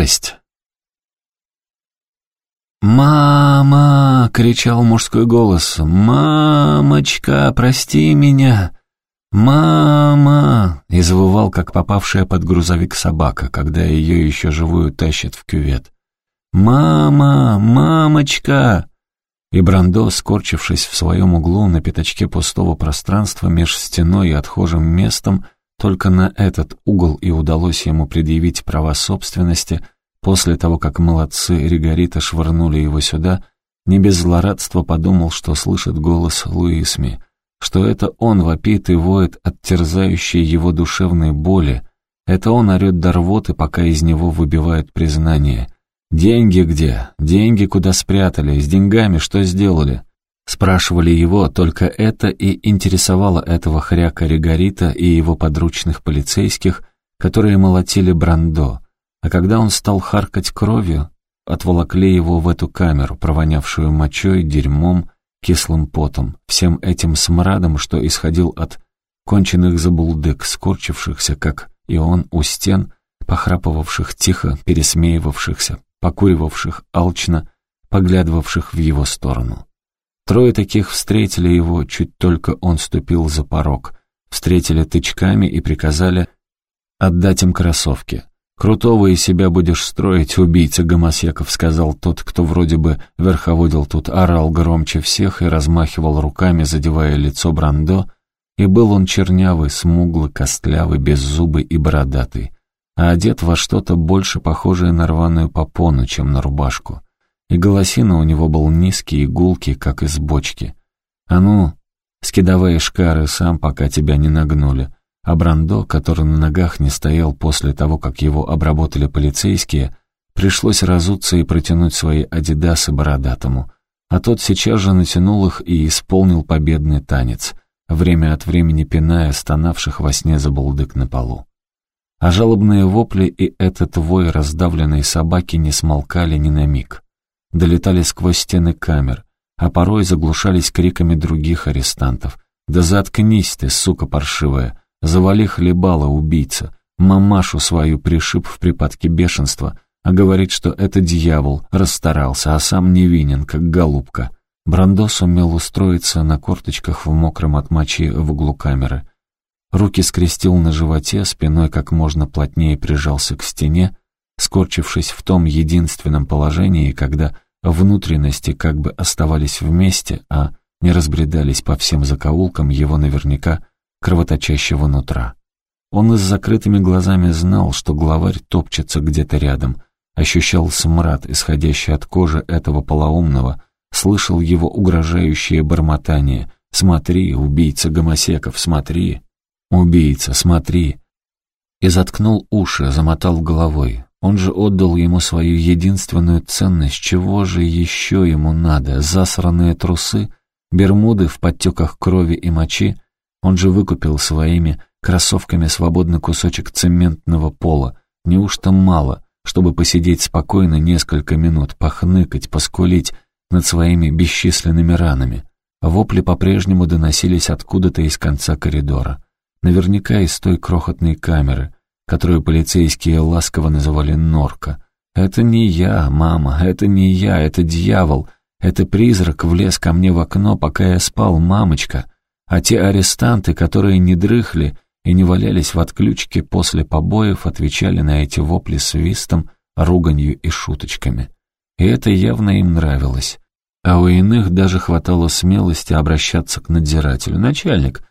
шесть. «Мама!» — кричал мужской голос. «Мамочка, прости меня!» «Мама!» — и как попавшая под грузовик собака, когда ее еще живую тащат в кювет. «Мама! Мамочка!» И Брандо, скорчившись в своем углу на пятачке пустого пространства меж стеной и отхожим местом, только на этот угол и удалось ему предъявить права собственности — После того, как молодцы Ригарита швырнули его сюда, не без злорадства подумал, что слышит голос Луисми, что это он вопит и воет от терзающей его душевной боли, это он орет до рвоты, пока из него выбивают признание. «Деньги где? Деньги куда спрятали? С деньгами что сделали?» Спрашивали его, только это и интересовало этого хряка Ригарита и его подручных полицейских, которые молотили Брандо. А когда он стал харкать кровью, отволокли его в эту камеру, провонявшую мочой, дерьмом, кислым потом, всем этим смрадом, что исходил от конченных забулдык, скорчившихся, как и он, у стен, похрапывавших тихо, пересмеивавшихся, покуривавших алчно, поглядывавших в его сторону. Трое таких встретили его, чуть только он ступил за порог, встретили тычками и приказали отдать им кроссовки. «Крутого из себя будешь строить, убийца гомосеков», — сказал тот, кто вроде бы верховодил тут, орал громче всех и размахивал руками, задевая лицо Брандо, и был он чернявый, смуглый, костлявый, беззубый и бородатый, а одет во что-то больше похожее на рваную попону, чем на рубашку. И голосина у него был низкий и гулкий, как из бочки. «А ну, скидавай шкары сам, пока тебя не нагнули», а Брандо, который на ногах не стоял после того, как его обработали полицейские, пришлось разуться и протянуть свои адидасы бородатому, а тот сейчас же натянул их и исполнил победный танец, время от времени пиная стонавших во сне забулдык на полу. А жалобные вопли и этот вой раздавленной собаки не смолкали ни на миг. Долетали сквозь стены камер, а порой заглушались криками других арестантов. «Да заткнись ты, сука паршивая!» Завали хлебала убийца, мамашу свою пришиб в припадке бешенства, а говорит, что это дьявол, расстарался, а сам невинен, как голубка. Брандо сумел устроиться на корточках в мокром от мочи в углу камеры. Руки скрестил на животе, спиной как можно плотнее прижался к стене, скорчившись в том единственном положении, когда внутренности как бы оставались вместе, а не разбредались по всем закоулкам его наверняка кровоточащего нутра. Он и с закрытыми глазами знал, что главарь топчется где-то рядом, ощущал смрад, исходящий от кожи этого полоумного, слышал его угрожающее бормотание «Смотри, убийца гомосеков, смотри! Убийца, смотри!» И заткнул уши, замотал головой. Он же отдал ему свою единственную ценность, чего же еще ему надо? Засранные трусы, бермуды в подтеках крови и мочи — он же выкупил своими кроссовками свободный кусочек цементного пола. Неужто мало, чтобы посидеть спокойно несколько минут, похныкать, поскулить над своими бесчисленными ранами? Вопли по-прежнему доносились откуда-то из конца коридора. Наверняка из той крохотной камеры, которую полицейские ласково называли «норка». «Это не я, мама, это не я, это дьявол, это призрак влез ко мне в окно, пока я спал, мамочка». А те арестанты, которые не дрыхли и не валялись в отключке после побоев, отвечали на эти вопли свистом, руганью и шуточками. И это явно им нравилось. А у иных даже хватало смелости обращаться к надзирателю. «Начальник,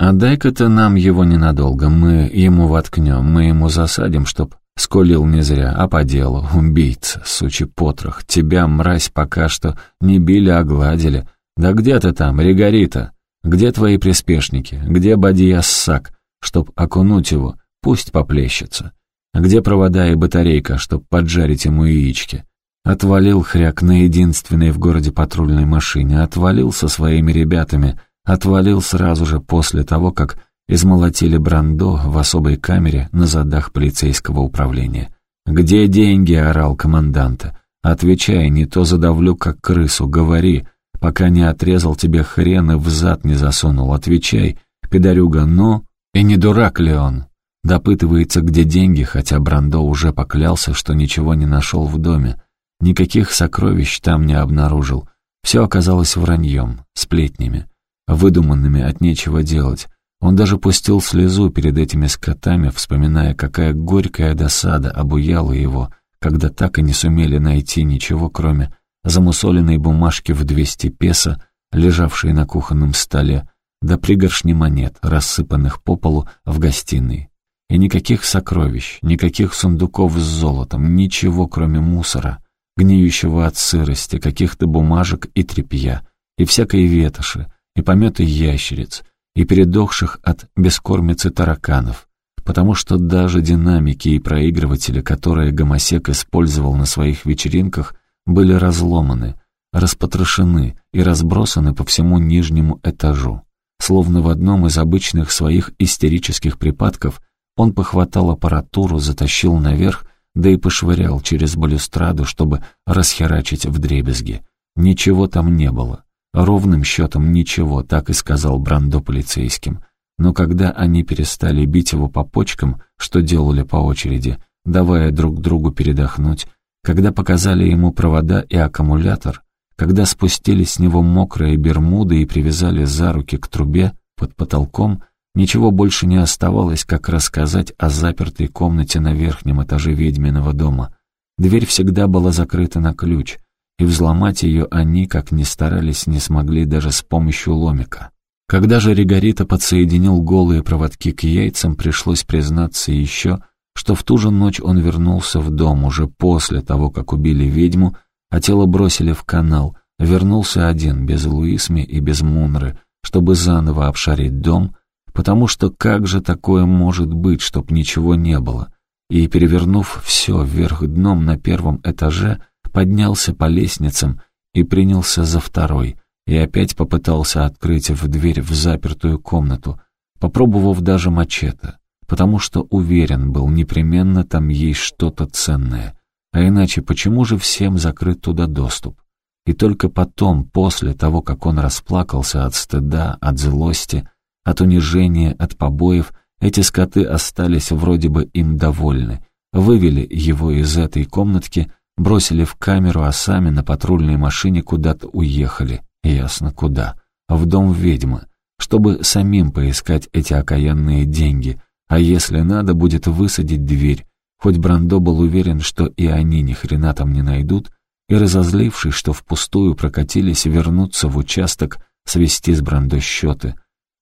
а дай-ка ты нам его ненадолго, мы ему воткнем, мы ему засадим, чтоб скулил не зря, а по делу, убийца, сучий потрох, тебя, мразь, пока что не били, а гладили. Да где ты там, Ригарита?» Где твои приспешники? Где Бадьяссак, чтоб окунуть его? Пусть поплещется. Где провода и батарейка, чтоб поджарить ему яички? Отвалил хряк на единственной в городе патрульной машине, отвалил со своими ребятами, отвалил сразу же после того, как измолотили Брандо в особой камере на задах полицейского управления. «Где деньги?» — орал команданта. «Отвечай, не то задавлю, как крысу, говори, пока не отрезал тебе хрен и в зад не засунул. Отвечай, пидорюга, ну? И не дурак ли он? Допытывается, где деньги, хотя Брандо уже поклялся, что ничего не нашел в доме. Никаких сокровищ там не обнаружил. Все оказалось враньем, сплетнями, выдуманными от нечего делать. Он даже пустил слезу перед этими скотами, вспоминая, какая горькая досада обуяла его, когда так и не сумели найти ничего, кроме замусоленной бумажки в 200 песо, лежавшей на кухонном столе, до пригоршни монет, рассыпанных по полу в гостиной. И никаких сокровищ, никаких сундуков с золотом, ничего, кроме мусора, гниющего от сырости, каких-то бумажек и тряпья, и всякой ветоши, и пометы ящериц, и передохших от бескормицы тараканов, потому что даже динамики и проигрыватели, которые гомосек использовал на своих вечеринках, были разломаны, распотрошены и разбросаны по всему нижнему этажу. Словно в одном из обычных своих истерических припадков он похватал аппаратуру, затащил наверх, да и пошвырял через балюстраду, чтобы расхерачить вдребезги. Ничего там не было. Ровным счетом ничего, так и сказал Брандо полицейским. Но когда они перестали бить его по почкам, что делали по очереди, давая друг другу передохнуть, когда показали ему провода и аккумулятор, когда спустили с него мокрые бермуды и привязали за руки к трубе под потолком, ничего больше не оставалось, как рассказать о запертой комнате на верхнем этаже ведьминого дома. Дверь всегда была закрыта на ключ, и взломать ее они, как ни старались, не смогли даже с помощью ломика. Когда же Ригарита подсоединил голые проводки к яйцам, пришлось признаться еще, что в ту же ночь он вернулся в дом уже после того, как убили ведьму, а тело бросили в канал, вернулся один, без Луисми и без Мунры, чтобы заново обшарить дом, потому что как же такое может быть, чтоб ничего не было? И, перевернув все вверх дном на первом этаже, поднялся по лестницам и принялся за второй, и опять попытался открыть в дверь в запертую комнату, попробовав даже мачете, потому что уверен был, непременно там есть что-то ценное — а иначе почему же всем закрыт туда доступ? И только потом, после того, как он расплакался от стыда, от злости, от унижения, от побоев, эти скоты остались вроде бы им довольны, вывели его из этой комнатки, бросили в камеру, а сами на патрульной машине куда-то уехали, ясно куда, в дом ведьмы, чтобы самим поискать эти окаянные деньги, а если надо будет высадить дверь, Хоть Брандо был уверен, что и они ни хрена там не найдут, и, разозлившись, что впустую прокатились, вернуться в участок, свести с Брандо счеты.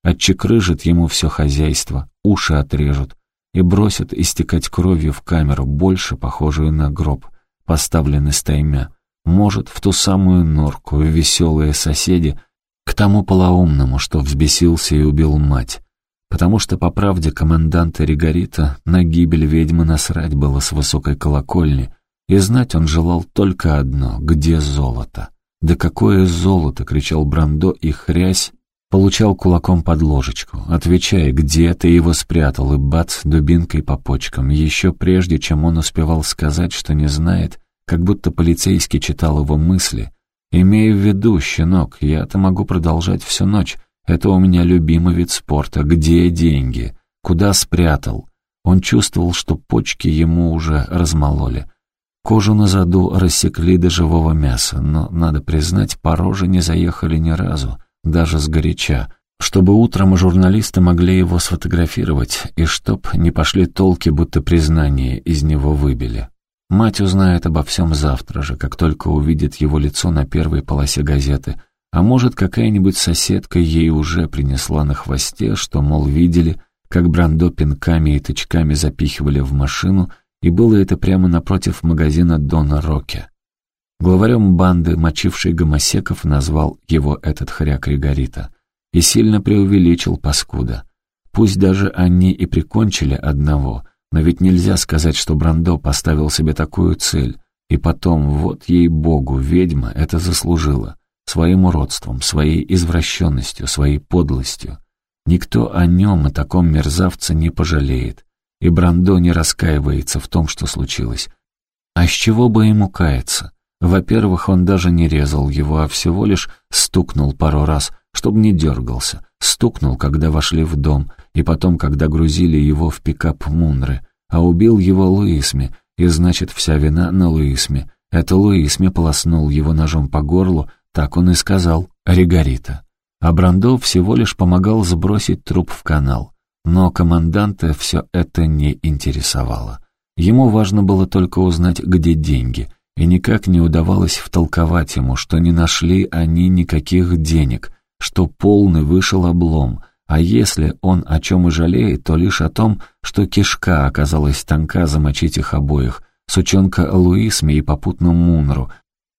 Отчекрыжит ему все хозяйство, уши отрежут и бросят истекать кровью в камеру, больше похожую на гроб, поставленный стаймя. Может, в ту самую норку, в веселые соседи, к тому полоумному, что взбесился и убил мать. Потому что, по правде, команданта Ригарита на гибель ведьмы насрать было с высокой колокольни, и знать он желал только одно — где золото. «Да какое золото!» — кричал Брандо, и хрясь получал кулаком под ложечку. «Отвечай, где ты его спрятал?» И бац, дубинкой по почкам. Еще прежде, чем он успевал сказать, что не знает, как будто полицейский читал его мысли. «Имею в виду, щенок, я-то могу продолжать всю ночь. Это у меня любимый вид спорта. Где деньги? Куда спрятал? Он чувствовал, что почки ему уже размололи. Кожу на заду рассекли до живого мяса, но, надо признать, по роже не заехали ни разу, даже сгоряча, чтобы утром журналисты могли его сфотографировать, и чтоб не пошли толки, будто признание из него выбили. Мать узнает обо всем завтра же, как только увидит его лицо на первой полосе газеты, а может, какая-нибудь соседка ей уже принесла на хвосте, что, мол, видели, как Брандо пинками и тычками запихивали в машину, и было это прямо напротив магазина Дона Роке. Главарем банды, мочившей гомосеков, назвал его этот хряк Ригарита. И сильно преувеличил паскуда. Пусть даже они и прикончили одного, но ведь нельзя сказать, что Брандо поставил себе такую цель. И потом, вот ей-богу, ведьма это заслужила своим уродством, своей извращенностью, своей подлостью. Никто о нем и таком мерзавце не пожалеет, и Брандо не раскаивается в том, что случилось. А с чего бы ему каяться? Во-первых, он даже не резал его, а всего лишь стукнул пару раз, чтобы не дергался, стукнул, когда вошли в дом, и потом, когда грузили его в пикап Мунры. А убил его Луисми, и значит, вся вина на Луисме. Это Луисми полоснул его ножом по горлу, так он и сказал, Ригарита. А Брандо всего лишь помогал сбросить труп в канал. Но команданта все это не интересовало. Ему важно было только узнать, где деньги, и никак не удавалось втолковать ему, что не нашли они никаких денег, что полный вышел облом, а если он о чем и жалеет, то лишь о том, что кишка оказалась тонка замочить их обоих, сучонка Луисме и попутно Мунру,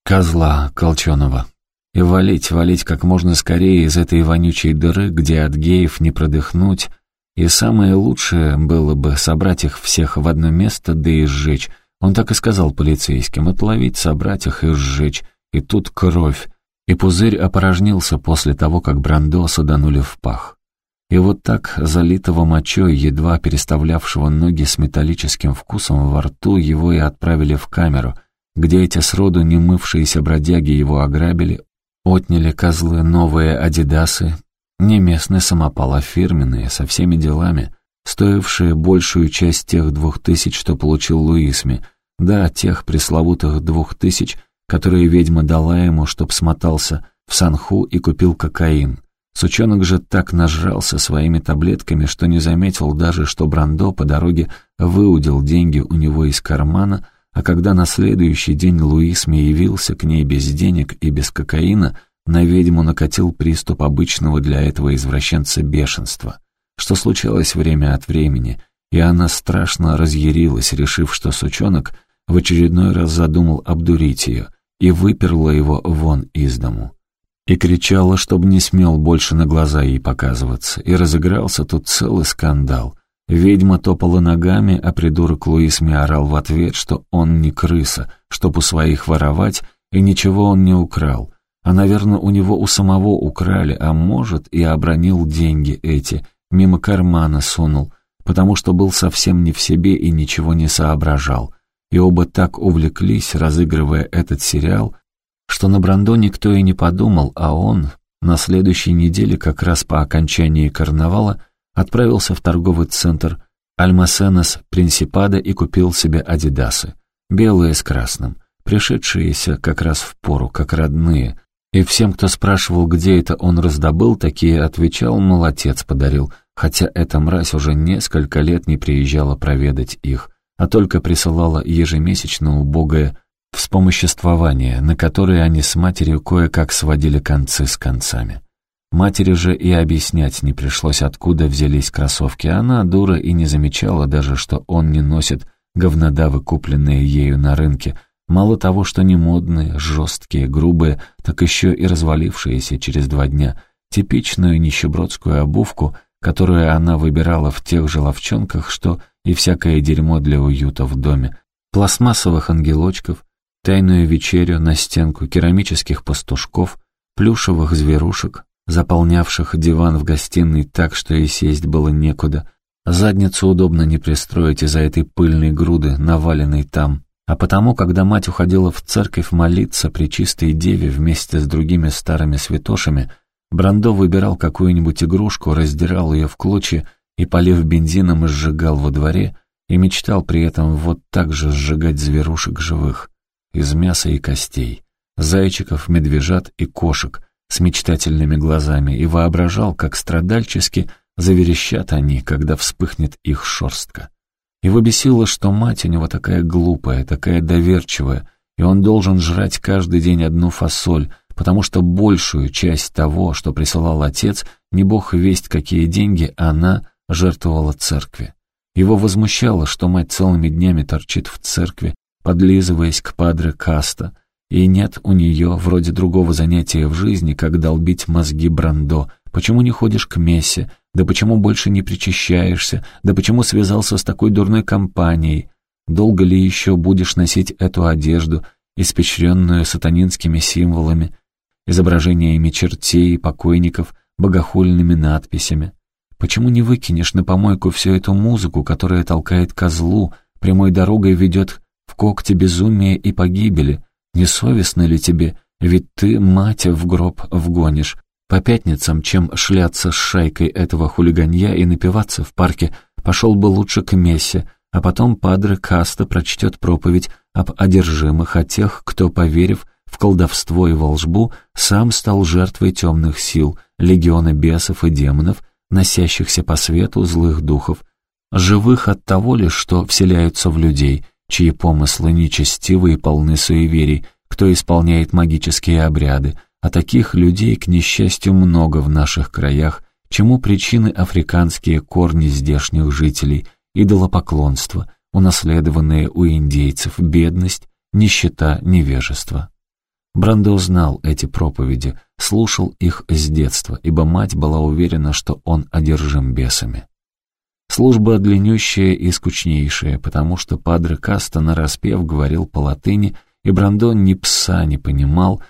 козла Колченого. И валить, валить как можно скорее из этой вонючей дыры, где от геев не продыхнуть, и самое лучшее было бы собрать их всех в одно место, да и сжечь. Он так и сказал полицейским, отловить, собрать их и сжечь. И тут кровь. И пузырь опорожнился после того, как Брандо саданули в пах. И вот так, залитого мочой, едва переставлявшего ноги с металлическим вкусом во рту, его и отправили в камеру, где эти сроду не мывшиеся бродяги его ограбили, отняли козлы новые адидасы, не местный самопал, а фирменные, со всеми делами, стоившие большую часть тех двух тысяч, что получил Луисми. Да, тех пресловутых двух тысяч, которые ведьма дала ему, чтоб смотался в Санху и купил кокаин. Сучонок же так нажрался своими таблетками, что не заметил даже, что Брандо по дороге выудил деньги у него из кармана, а когда на следующий день Луисми явился к ней без денег и без кокаина — на ведьму накатил приступ обычного для этого извращенца бешенства, что случалось время от времени, и она страшно разъярилась, решив, что сучонок в очередной раз задумал обдурить ее, и выперла его вон из дому. И кричала, чтобы не смел больше на глаза ей показываться, и разыгрался тут целый скандал. Ведьма топала ногами, а придурок Луис мне орал в ответ, что он не крыса, чтоб у своих воровать, и ничего он не украл — а, наверное, у него у самого украли, а может, и обронил деньги эти, мимо кармана сунул, потому что был совсем не в себе и ничего не соображал. И оба так увлеклись, разыгрывая этот сериал, что на Брандо никто и не подумал, а он на следующей неделе, как раз по окончании карнавала, отправился в торговый центр Альмасенес Принсипада и купил себе адидасы, белые с красным, пришедшиеся как раз в пору, как родные, и всем, кто спрашивал, где это он раздобыл, такие отвечал, мол, отец подарил, хотя эта мразь уже несколько лет не приезжала проведать их, а только присылала ежемесячно убогое вспомоществование, на которое они с матерью кое-как сводили концы с концами. Матери же и объяснять не пришлось, откуда взялись кроссовки. Она, дура, и не замечала даже, что он не носит говнодавы, купленные ею на рынке, Мало того, что не модные, жесткие, грубые, так еще и развалившиеся через два дня. Типичную нищебродскую обувку, которую она выбирала в тех же ловчонках, что и всякое дерьмо для уюта в доме. Пластмассовых ангелочков, тайную вечерю на стенку керамических пастушков, плюшевых зверушек, заполнявших диван в гостиной так, что и сесть было некуда. Задницу удобно не пристроить из-за этой пыльной груды, наваленной там, а потому, когда мать уходила в церковь молиться при чистой деве вместе с другими старыми святошами, Брандо выбирал какую-нибудь игрушку, раздирал ее в клочья и, полив бензином, сжигал во дворе, и мечтал при этом вот так же сжигать зверушек живых, из мяса и костей, зайчиков, медвежат и кошек с мечтательными глазами, и воображал, как страдальчески заверещат они, когда вспыхнет их шерстка. Его бесило, что мать у него такая глупая, такая доверчивая, и он должен жрать каждый день одну фасоль, потому что большую часть того, что присылал отец, не бог весть какие деньги, она жертвовала церкви. Его возмущало, что мать целыми днями торчит в церкви, подлизываясь к падре Каста, и нет у нее вроде другого занятия в жизни, как долбить мозги Брандо. Почему не ходишь к мессе? Да почему больше не причащаешься? Да почему связался с такой дурной компанией? Долго ли еще будешь носить эту одежду, испещренную сатанинскими символами, изображениями чертей, и покойников, богохульными надписями? Почему не выкинешь на помойку всю эту музыку, которая толкает козлу, прямой дорогой ведет в когти безумия и погибели? Не совестно ли тебе? Ведь ты, мать, в гроб вгонишь. По пятницам, чем шляться с шайкой этого хулиганья и напиваться в парке, пошел бы лучше к мессе, а потом Падре Каста прочтет проповедь об одержимых, о тех, кто, поверив в колдовство и волжбу, сам стал жертвой темных сил, легиона бесов и демонов, носящихся по свету злых духов, живых от того лишь, что вселяются в людей, чьи помыслы нечестивы и полны суеверий, кто исполняет магические обряды, а таких людей, к несчастью, много в наших краях, чему причины африканские корни здешних жителей, идолопоклонство, унаследованные у индейцев бедность, нищета, невежество. Брандо знал эти проповеди, слушал их с детства, ибо мать была уверена, что он одержим бесами. Служба длиннющая и скучнейшая, потому что Падре Каста нараспев говорил по латыни, и Брандон ни пса не понимал,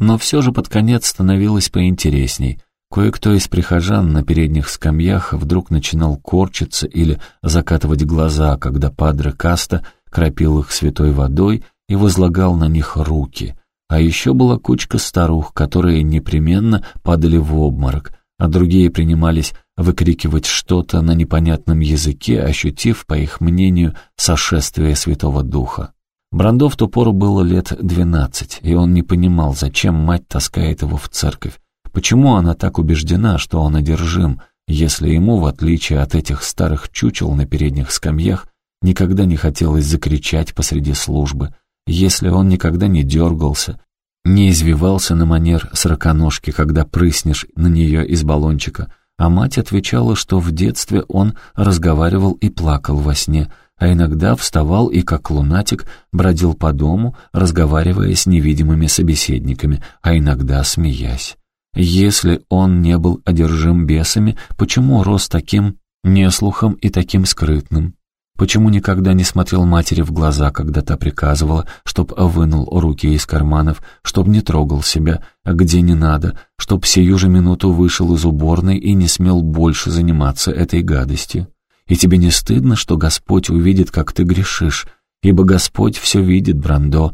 но все же под конец становилось поинтересней. Кое-кто из прихожан на передних скамьях вдруг начинал корчиться или закатывать глаза, когда Падре Каста кропил их святой водой и возлагал на них руки. А еще была кучка старух, которые непременно падали в обморок, а другие принимались выкрикивать что-то на непонятном языке, ощутив, по их мнению, сошествие Святого Духа. Брандо в ту пору было лет двенадцать, и он не понимал, зачем мать таскает его в церковь. Почему она так убеждена, что он одержим, если ему, в отличие от этих старых чучел на передних скамьях, никогда не хотелось закричать посреди службы, если он никогда не дергался, не извивался на манер сороконожки, когда прыснешь на нее из баллончика, а мать отвечала, что в детстве он разговаривал и плакал во сне, а иногда вставал и, как лунатик, бродил по дому, разговаривая с невидимыми собеседниками, а иногда смеясь. Если он не был одержим бесами, почему рос таким неслухом и таким скрытным? Почему никогда не смотрел матери в глаза, когда та приказывала, чтоб вынул руки из карманов, чтоб не трогал себя, где не надо, чтоб сию же минуту вышел из уборной и не смел больше заниматься этой гадостью? И тебе не стыдно, что Господь увидит, как ты грешишь, ибо Господь все видит, Брандо,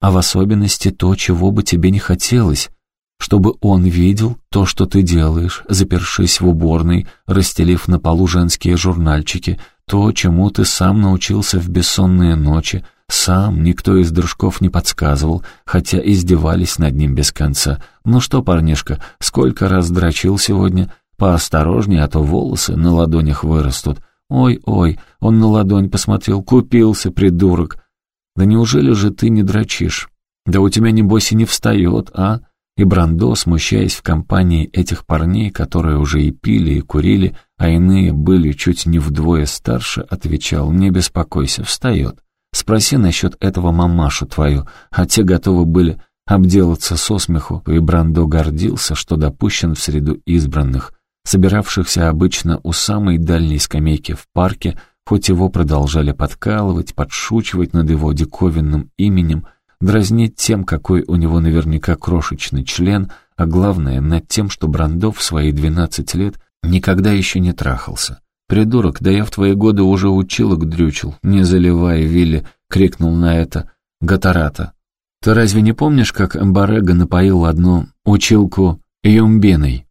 а в особенности то, чего бы тебе не хотелось, чтобы Он видел то, что ты делаешь, запершись в уборной, расстелив на полу женские журнальчики, то, чему ты сам научился в бессонные ночи, сам никто из дружков не подсказывал, хотя издевались над ним без конца. «Ну что, парнишка, сколько раз дрочил сегодня? Поосторожнее, а то волосы на ладонях вырастут. Ой-ой, он на ладонь посмотрел, купился, придурок. Да неужели же ты не дрочишь? Да у тебя, небось, и не встает, а?» И Брандо, смущаясь в компании этих парней, которые уже и пили, и курили, а иные были чуть не вдвое старше, отвечал, «Не беспокойся, встает. Спроси насчет этого мамашу твою». А те готовы были обделаться со смеху, и Брандо гордился, что допущен в среду избранных, собиравшихся обычно у самой дальней скамейки в парке, хоть его продолжали подкалывать, подшучивать над его диковинным именем, дразнить тем, какой у него наверняка крошечный член, а главное, над тем, что Брандов в свои двенадцать лет никогда еще не трахался. «Придурок, да я в твои годы уже училок дрючил, не заливай, Вилли!» — крикнул на это Гатарата. «Ты разве не помнишь, как Барега напоил одну училку юмбиной?»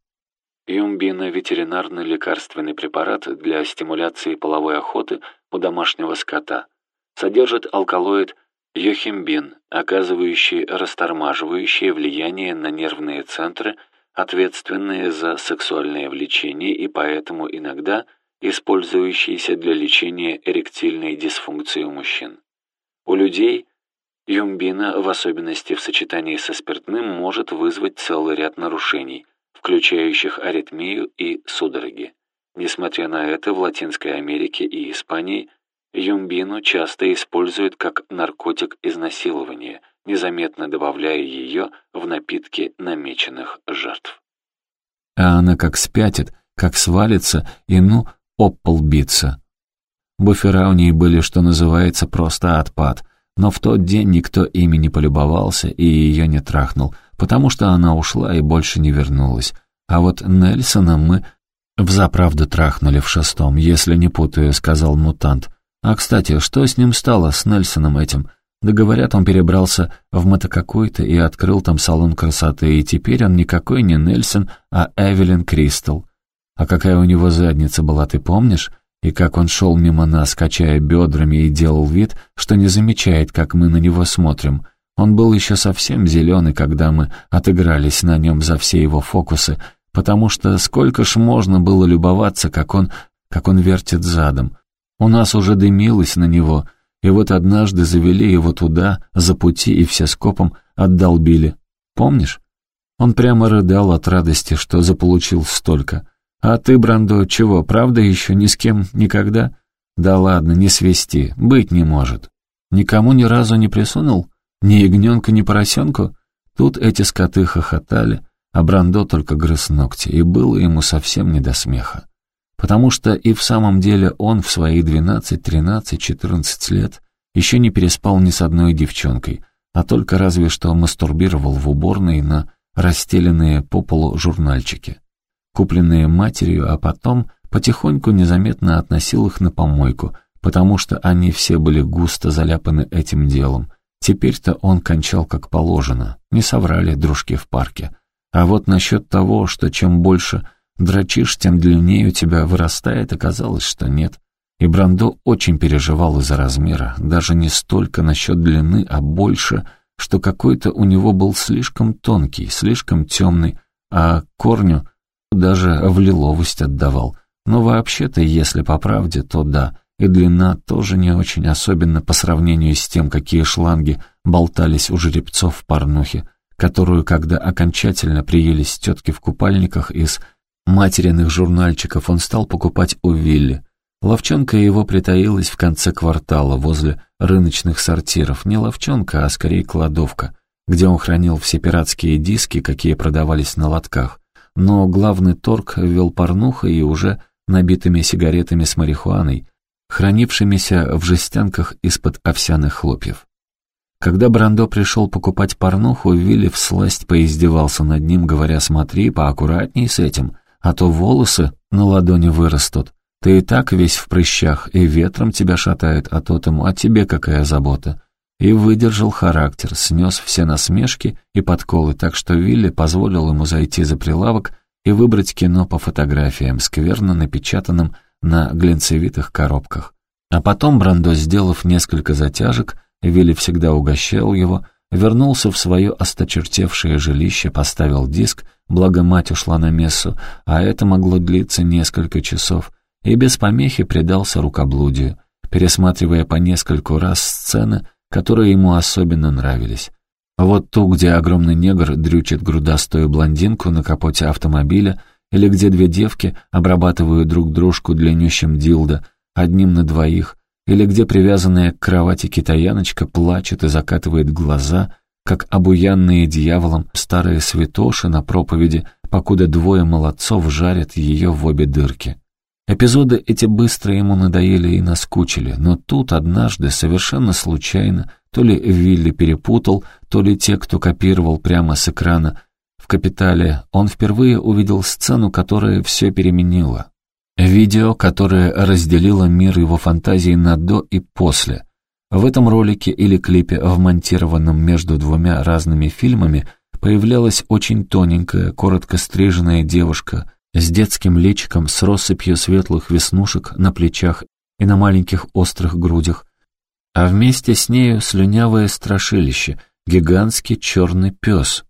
Юмбина – ветеринарный лекарственный препарат для стимуляции половой охоты у домашнего скота. Содержит алкалоид йохимбин, оказывающий растормаживающее влияние на нервные центры, ответственные за сексуальное влечение и поэтому иногда использующиеся для лечения эректильной дисфункции у мужчин. У людей юмбина, в особенности в сочетании со спиртным, может вызвать целый ряд нарушений – включающих аритмию и судороги. Несмотря на это, в Латинской Америке и Испании юмбину часто используют как наркотик изнасилования, незаметно добавляя ее в напитки намеченных жертв. А она как спятит, как свалится и ну об пол биться. Буфера у ней были, что называется, просто отпад, но в тот день никто ими не полюбовался и ее не трахнул — потому что она ушла и больше не вернулась. А вот Нельсона мы взаправду трахнули в шестом, если не путаю, сказал мутант. А, кстати, что с ним стало, с Нельсоном этим? Да говорят, он перебрался в мотокакой-то и открыл там салон красоты, и теперь он никакой не Нельсон, а Эвелин Кристал. А какая у него задница была, ты помнишь? И как он шел мимо нас, качая бедрами, и делал вид, что не замечает, как мы на него смотрим. Он был еще совсем зеленый, когда мы отыгрались на нем за все его фокусы, потому что сколько ж можно было любоваться, как он, как он вертит задом. У нас уже дымилось на него, и вот однажды завели его туда, за пути, и все скопом отдолбили. Помнишь? Он прямо рыдал от радости, что заполучил столько. А ты, Брандо, чего, правда еще ни с кем никогда? Да ладно, не свести, быть не может. Никому ни разу не присунул? Ни ягненка, ни поросенку? Тут эти скоты хохотали, а Брандо только грыз ногти, и было ему совсем не до смеха потому что и в самом деле он в свои 12, 13, 14 лет еще не переспал ни с одной девчонкой, а только разве что мастурбировал в уборной на расстеленные по полу журнальчики, купленные матерью, а потом потихоньку незаметно относил их на помойку, потому что они все были густо заляпаны этим делом. Теперь-то он кончал как положено, не соврали дружки в парке. А вот насчет того, что чем больше Дрочишь, тем длиннее у тебя вырастает, оказалось, что нет. И Брандо очень переживал из-за размера, даже не столько насчет длины, а больше, что какой-то у него был слишком тонкий, слишком темный, а корню даже в лиловость отдавал. Но вообще-то, если по правде, то да, и длина тоже не очень, особенно по сравнению с тем, какие шланги болтались у жеребцов в парнухе, которую, когда окончательно приелись тетки в купальниках из материных журнальчиков он стал покупать у Вилли. Ловчонка его притаилась в конце квартала, возле рыночных сортиров. Не ловчонка, а скорее кладовка, где он хранил все пиратские диски, какие продавались на лотках. Но главный торг вел порнуха и уже набитыми сигаретами с марихуаной, хранившимися в жестянках из-под овсяных хлопьев. Когда Брандо пришел покупать порнуху, Вилли всласть поиздевался над ним, говоря «смотри, поаккуратней с этим», а то волосы на ладони вырастут. Ты и так весь в прыщах, и ветром тебя шатает, а то тому, а тебе какая забота. И выдержал характер, снес все насмешки и подколы, так что Вилли позволил ему зайти за прилавок и выбрать кино по фотографиям, скверно напечатанным на глинцевитых коробках. А потом Брандо, сделав несколько затяжек, Вилли всегда угощал его, вернулся в свое осточертевшее жилище, поставил диск, благо мать ушла на мессу, а это могло длиться несколько часов, и без помехи предался рукоблудию, пересматривая по нескольку раз сцены, которые ему особенно нравились. Вот ту, где огромный негр дрючит грудастую блондинку на капоте автомобиля, или где две девки обрабатывают друг дружку длиннющим дилдо, одним на двоих, или где привязанная к кровати китаяночка плачет и закатывает глаза, как обуянные дьяволом старые святоши на проповеди, покуда двое молодцов жарят ее в обе дырки. Эпизоды эти быстро ему надоели и наскучили, но тут однажды, совершенно случайно, то ли Вилли перепутал, то ли те, кто копировал прямо с экрана в «Капитале», он впервые увидел сцену, которая все переменила. Видео, которое разделило мир его фантазии на «до» и «после». В этом ролике или клипе, вмонтированном между двумя разными фильмами, появлялась очень тоненькая, коротко стриженная девушка с детским личиком, с россыпью светлых веснушек на плечах и на маленьких острых грудях, а вместе с нею слюнявое страшилище, гигантский черный пес,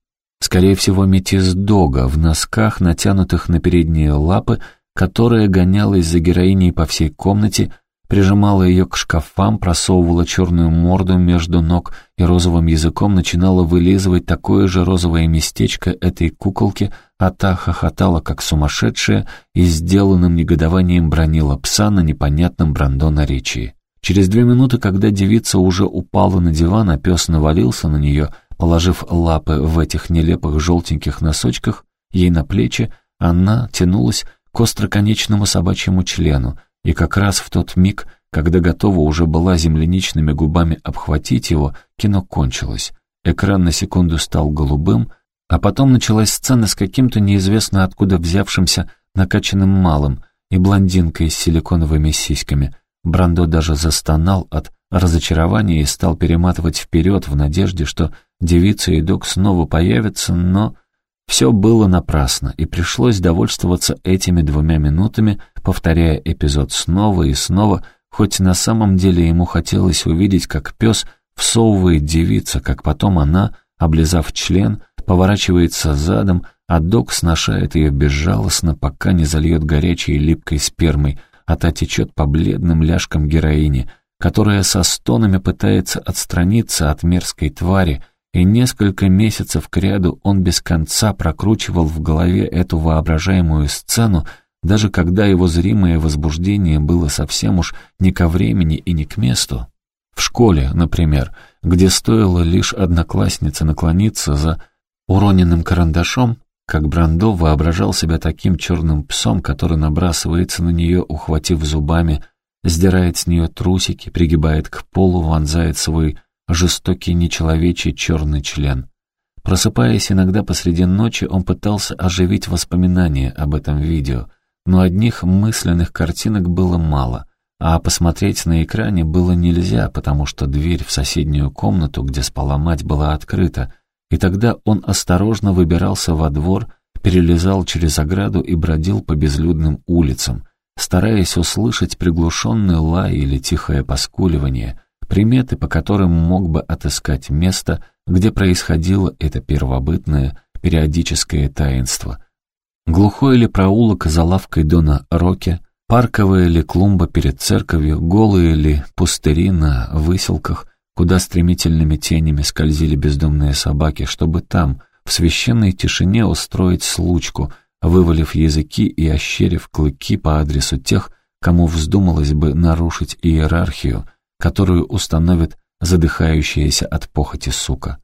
скорее всего метис дога в носках, натянутых на передние лапы, которая гонялась за героиней по всей комнате, прижимала ее к шкафам, просовывала черную морду между ног и розовым языком начинала вылизывать такое же розовое местечко этой куколки, а та хохотала, как сумасшедшая, и сделанным негодованием бронила пса на непонятном брандо наречии. Через две минуты, когда девица уже упала на диван, а пес навалился на нее, положив лапы в этих нелепых желтеньких носочках, ей на плечи, она тянулась к остроконечному собачьему члену, и как раз в тот миг, когда готова уже была земляничными губами обхватить его, кино кончилось. Экран на секунду стал голубым, а потом началась сцена с каким-то неизвестно откуда взявшимся накачанным малым и блондинкой с силиконовыми сиськами. Брандо даже застонал от разочарование и стал перематывать вперед в надежде, что девица и док снова появятся, но все было напрасно, и пришлось довольствоваться этими двумя минутами, повторяя эпизод снова и снова, хоть на самом деле ему хотелось увидеть, как пес всовывает девица, как потом она, облизав член, поворачивается задом, а док сношает ее безжалостно, пока не зальет горячей липкой спермой, а та течет по бледным ляжкам героини, которая со стонами пытается отстраниться от мерзкой твари, и несколько месяцев кряду он без конца прокручивал в голове эту воображаемую сцену, даже когда его зримое возбуждение было совсем уж не ко времени и не к месту. В школе, например, где стоило лишь однокласснице наклониться за уроненным карандашом, как Брандо воображал себя таким черным псом, который набрасывается на нее, ухватив зубами, сдирает с нее трусики, пригибает к полу, вонзает свой жестокий нечеловечий черный член. Просыпаясь иногда посреди ночи, он пытался оживить воспоминания об этом видео, но одних мысленных картинок было мало, а посмотреть на экране было нельзя, потому что дверь в соседнюю комнату, где спала мать, была открыта — и тогда он осторожно выбирался во двор, перелезал через ограду и бродил по безлюдным улицам, стараясь услышать приглушенный лай или тихое поскуливание, приметы, по которым мог бы отыскать место, где происходило это первобытное периодическое таинство. Глухой ли проулок за лавкой Дона Роке, парковая ли клумба перед церковью, голые ли пустыри на выселках — куда стремительными тенями скользили бездомные собаки, чтобы там, в священной тишине, устроить случку, вывалив языки и ощерив клыки по адресу тех, кому вздумалось бы нарушить иерархию, которую установит задыхающаяся от похоти сука.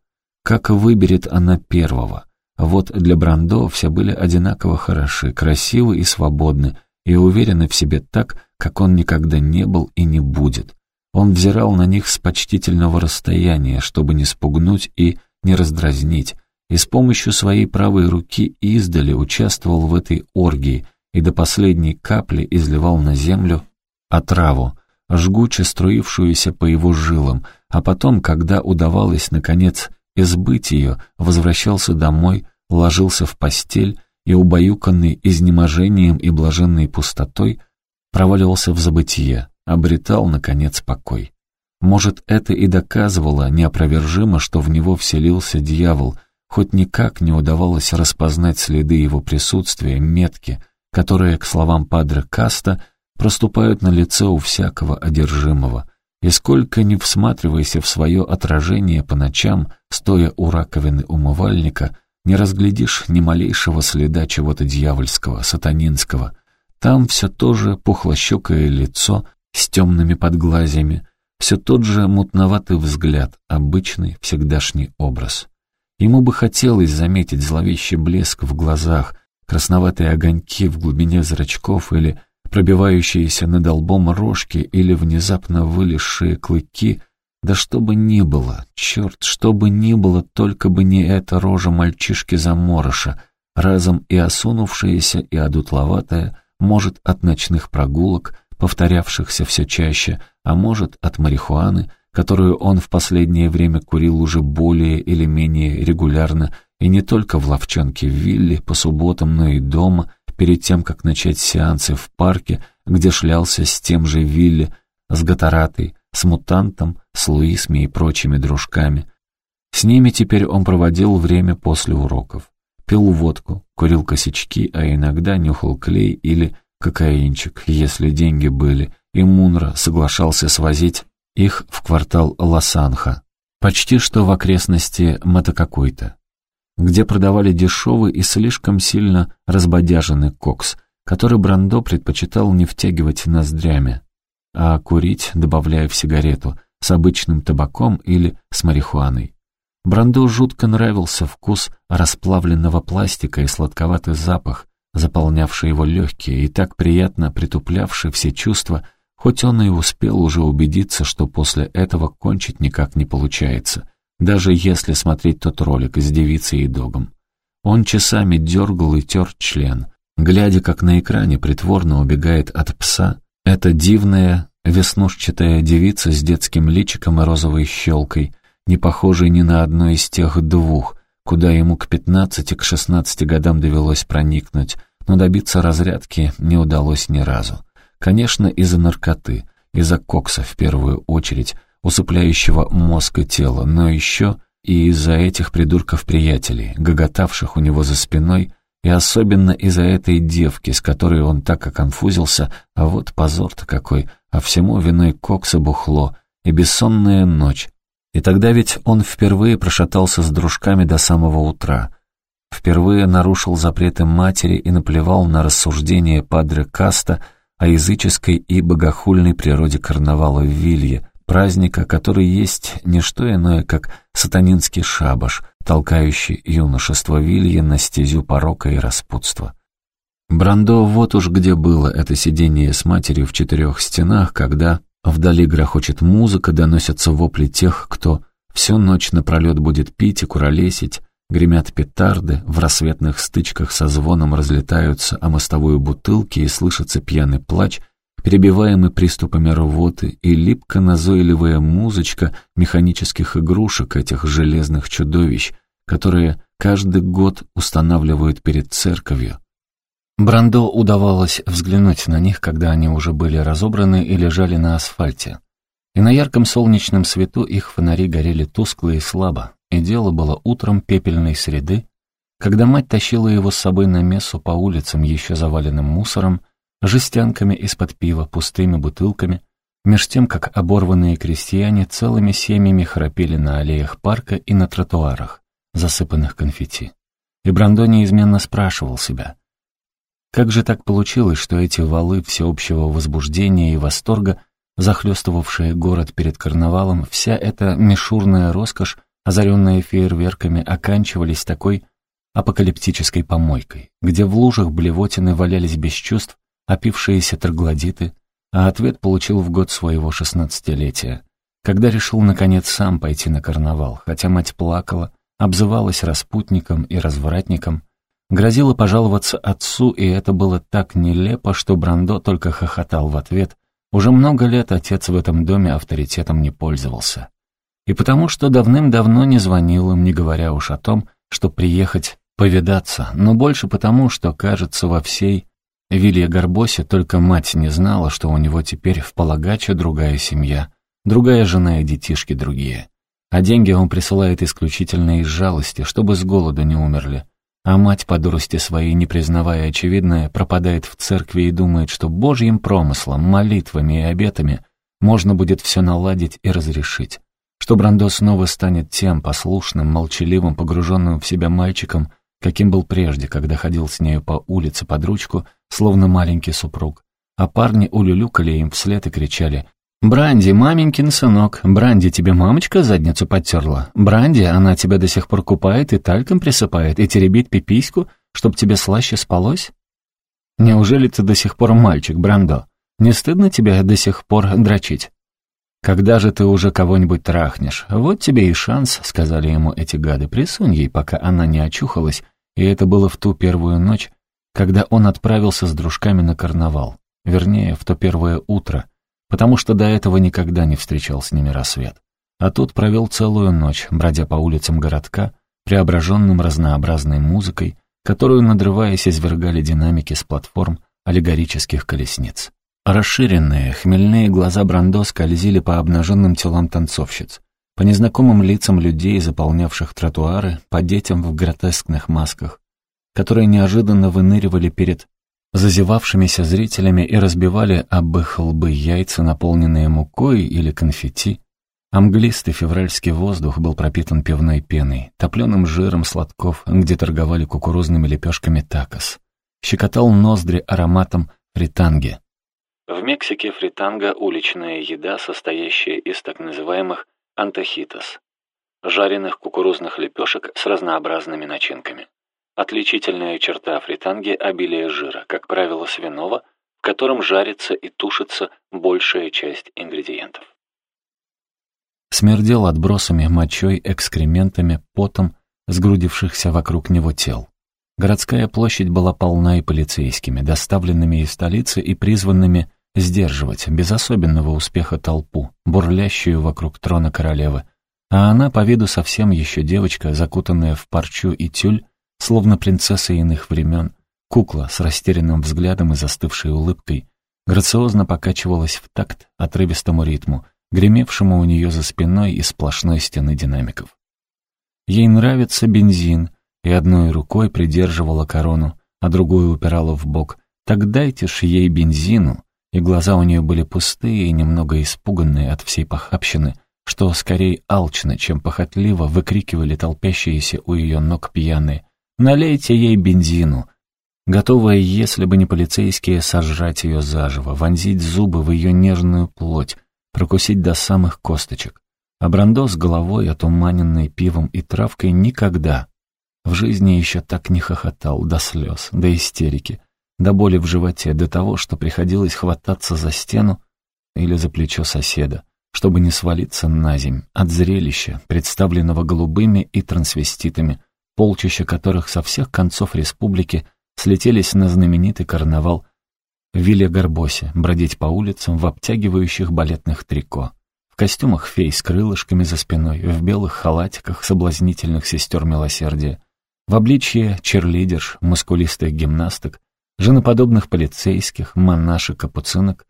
Как выберет она первого? Вот для Брандо все были одинаково хороши, красивы и свободны, и уверены в себе так, как он никогда не был и не будет. Он взирал на них с почтительного расстояния, чтобы не спугнуть и не раздразнить, и с помощью своей правой руки издали участвовал в этой оргии и до последней капли изливал на землю отраву, жгуче струившуюся по его жилам, а потом, когда удавалось, наконец, избыть ее, возвращался домой, ложился в постель и, убаюканный изнеможением и блаженной пустотой, проваливался в забытие, обретал, наконец, покой. Может, это и доказывало неопровержимо, что в него вселился дьявол, хоть никак не удавалось распознать следы его присутствия, метки, которые, к словам падре Каста, проступают на лице у всякого одержимого. И сколько ни всматривайся в свое отражение по ночам, стоя у раковины умывальника, не разглядишь ни малейшего следа чего-то дьявольского, сатанинского. Там все то же пухлощекое лицо, с темными подглазьями, все тот же мутноватый взгляд, обычный, всегдашний образ. Ему бы хотелось заметить зловещий блеск в глазах, красноватые огоньки в глубине зрачков или пробивающиеся над лбом рожки или внезапно вылезшие клыки, да что бы ни было, черт, что бы ни было, только бы не эта рожа мальчишки-заморыша, разом и осунувшаяся, и одутловатая, может, от ночных прогулок, повторявшихся все чаще, а может, от марихуаны, которую он в последнее время курил уже более или менее регулярно, и не только в ловчонке Вилли по субботам, но и дома, перед тем, как начать сеансы в парке, где шлялся с тем же Вилли, с Гатаратой, с мутантом, с Луисми и прочими дружками. С ними теперь он проводил время после уроков. Пил водку, курил косячки, а иногда нюхал клей или кокаинчик, если деньги были, и Мунра соглашался свозить их в квартал Лосанха, почти что в окрестности Матакакойта, где продавали дешевый и слишком сильно разбодяженный кокс, который Брандо предпочитал не втягивать ноздрями, а курить, добавляя в сигарету, с обычным табаком или с марихуаной. Брандо жутко нравился вкус расплавленного пластика и сладковатый запах, заполнявший его легкие и так приятно притуплявший все чувства, хоть он и успел уже убедиться, что после этого кончить никак не получается, даже если смотреть тот ролик с девицей и догом. Он часами дергал и тер член, глядя, как на экране притворно убегает от пса, эта дивная веснушчатая девица с детским личиком и розовой щелкой, не похожей ни на одну из тех двух, куда ему к пятнадцати, к шестнадцати годам довелось проникнуть, но добиться разрядки не удалось ни разу. Конечно, из-за наркоты, из-за кокса в первую очередь, усыпляющего мозг и тело, но еще и из-за этих придурков-приятелей, гоготавших у него за спиной, и особенно из-за этой девки, с которой он так оконфузился, а вот позор-то какой, а всему виной кокса бухло, и бессонная ночь. И тогда ведь он впервые прошатался с дружками до самого утра. Впервые нарушил запреты матери и наплевал на рассуждения Падре Каста о языческой и богохульной природе карнавала в Вилье, праздника, который есть не что иное, как сатанинский шабаш, толкающий юношество Вилья на стезю порока и распутства. Брандо вот уж где было это сидение с матерью в четырех стенах, когда вдали грохочет музыка, доносятся вопли тех, кто всю ночь напролет будет пить и куролесить, гремят петарды, в рассветных стычках со звоном разлетаются о мостовую бутылки и слышится пьяный плач — перебиваемый приступами рвоты, и липко-назойливая музычка механических игрушек этих железных чудовищ, которые каждый год устанавливают перед церковью. Брандо удавалось взглянуть на них, когда они уже были разобраны и лежали на асфальте. И на ярком солнечном свету их фонари горели тускло и слабо, и дело было утром пепельной среды, когда мать тащила его с собой на мессу по улицам, еще заваленным мусором, жестянками из-под пива, пустыми бутылками, меж тем, как оборванные крестьяне целыми семьями храпели на аллеях парка и на тротуарах, засыпанных конфетти. И Брандо неизменно спрашивал себя, как же так получилось, что эти валы всеобщего возбуждения и восторга, захлестывавшие город перед карнавалом, вся эта мишурная роскошь, озаренная фейерверками, оканчивались такой апокалиптической помойкой, где в лужах блевотины валялись без чувств опившиеся троглодиты, а ответ получил в год своего шестнадцатилетия, когда решил, наконец, сам пойти на карнавал, хотя мать плакала, обзывалась распутником и развратником, грозила пожаловаться отцу, и это было так нелепо, что Брандо только хохотал в ответ. Уже много лет отец в этом доме авторитетом не пользовался. И потому что давным-давно не звонил им, не говоря уж о том, что приехать повидаться, но больше потому, что, кажется, во всей Вилья Горбосе только мать не знала, что у него теперь в Полагаче другая семья, другая жена и детишки другие. А деньги он присылает исключительно из жалости, чтобы с голоду не умерли. А мать, по дурости своей, не признавая очевидное, пропадает в церкви и думает, что божьим промыслом, молитвами и обетами можно будет все наладить и разрешить. Что Брандо снова станет тем послушным, молчаливым, погруженным в себя мальчиком, каким был прежде, когда ходил с нею по улице под ручку, словно маленький супруг. А парни улюлюкали им вслед и кричали «Бранди, маменькин сынок, Бранди, тебе мамочка задницу подтерла? Бранди, она тебя до сих пор купает и тальком присыпает, и теребит пипиську, чтоб тебе слаще спалось? Неужели ты до сих пор мальчик, Брандо? Не стыдно тебе до сих пор дрочить?» «Когда же ты уже кого-нибудь трахнешь? Вот тебе и шанс», — сказали ему эти гады. «Присунь ей, пока она не очухалась». И это было в ту первую ночь, когда он отправился с дружками на карнавал. Вернее, в то первое утро, потому что до этого никогда не встречал с ними рассвет. А тут провел целую ночь, бродя по улицам городка, преображенным разнообразной музыкой, которую, надрываясь, извергали динамики с платформ аллегорических колесниц. Расширенные, хмельные глаза Брандо скользили по обнаженным телам танцовщиц, по незнакомым лицам людей, заполнявших тротуары, по детям в гротескных масках, которые неожиданно выныривали перед зазевавшимися зрителями и разбивали об их лбы яйца, наполненные мукой или конфетти. А мглистый февральский воздух был пропитан пивной пеной, топленым жиром сладков, где торговали кукурузными лепешками такос. Щекотал ноздри ароматом фританги, в Мексике фританга – уличная еда, состоящая из так называемых антохитос – жареных кукурузных лепешек с разнообразными начинками. Отличительная черта фританги – обилие жира, как правило, свиного, в котором жарится и тушится большая часть ингредиентов. Смердел отбросами, мочой, экскрементами, потом, сгрудившихся вокруг него тел. Городская площадь была полна и полицейскими, доставленными из столицы и призванными сдерживать без особенного успеха толпу, бурлящую вокруг трона королевы. А она, по виду совсем еще девочка, закутанная в парчу и тюль, словно принцесса иных времен, кукла с растерянным взглядом и застывшей улыбкой, грациозно покачивалась в такт отрывистому ритму, гремевшему у нее за спиной из сплошной стены динамиков. Ей нравится бензин, и одной рукой придерживала корону, а другую упирала в бок. Так дайте ж ей бензину, и глаза у нее были пустые и немного испуганные от всей похабщины, что скорее алчно, чем похотливо выкрикивали толпящиеся у ее ног пьяные. «Налейте ей бензину!» Готовая, если бы не полицейские, сожрать ее заживо, вонзить зубы в ее нежную плоть, прокусить до самых косточек. А Брандо с головой, отуманенной пивом и травкой, никогда в жизни еще так не хохотал до слез, до истерики, до боли в животе, до того, что приходилось хвататься за стену или за плечо соседа, чтобы не свалиться на земь от зрелища, представленного голубыми и трансвеститами, полчища которых со всех концов республики слетелись на знаменитый карнавал в Вилле-Гарбосе, бродить по улицам в обтягивающих балетных трико, в костюмах фей с крылышками за спиной, в белых халатиках соблазнительных сестер милосердия, в обличье черлидерш, мускулистых гимнасток, женоподобных полицейских, монашек-капуцинок,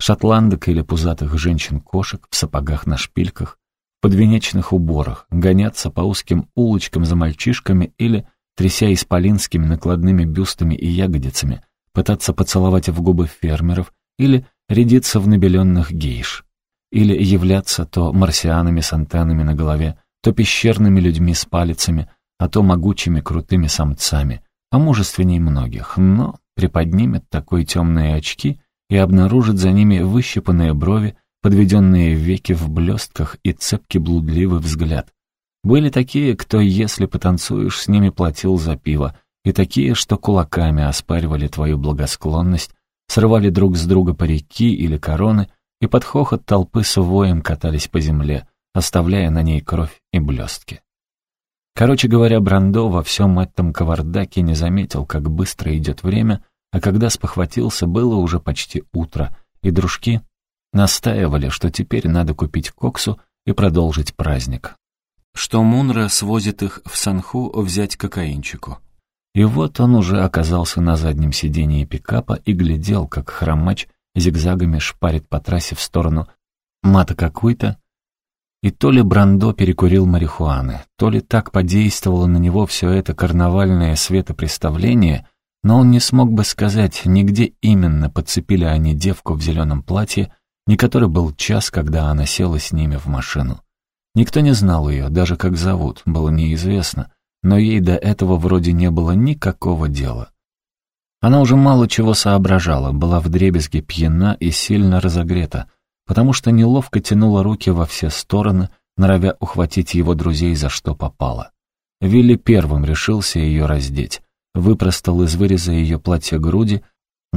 шотландок или пузатых женщин-кошек в сапогах на шпильках, подвенечных уборах, гоняться по узким улочкам за мальчишками или, тряся исполинскими накладными бюстами и ягодицами, пытаться поцеловать в губы фермеров или рядиться в набеленных гейш, или являться то марсианами с антеннами на голове, то пещерными людьми с палицами, а то могучими крутыми самцами, помужественней многих, но приподнимет такой темные очки и обнаружит за ними выщипанные брови, подведенные веки в блестках и цепкий блудливый взгляд. Были такие, кто, если потанцуешь, с ними платил за пиво, и такие, что кулаками оспаривали твою благосклонность, срывали друг с друга парики или короны и под хохот толпы с воем катались по земле, оставляя на ней кровь и блестки. Короче говоря, Брандо во всем этом кавардаке не заметил, как быстро идет время, а когда спохватился, было уже почти утро, и дружки настаивали, что теперь надо купить коксу и продолжить праздник. Что Мунра свозит их в Санху взять кокаинчику. И вот он уже оказался на заднем сидении пикапа и глядел, как хромач зигзагами шпарит по трассе в сторону мата какой-то, и то ли Брандо перекурил марихуаны, то ли так подействовало на него все это карнавальное светопреставление, но он не смог бы сказать, нигде именно подцепили они девку в зеленом платье, не который был час, когда она села с ними в машину. Никто не знал ее, даже как зовут, было неизвестно, но ей до этого вроде не было никакого дела. Она уже мало чего соображала, была вдребезги пьяна и сильно разогрета — потому что неловко тянула руки во все стороны, норовя ухватить его друзей за что попало. Вилли первым решился ее раздеть, выпростал из выреза ее платья груди,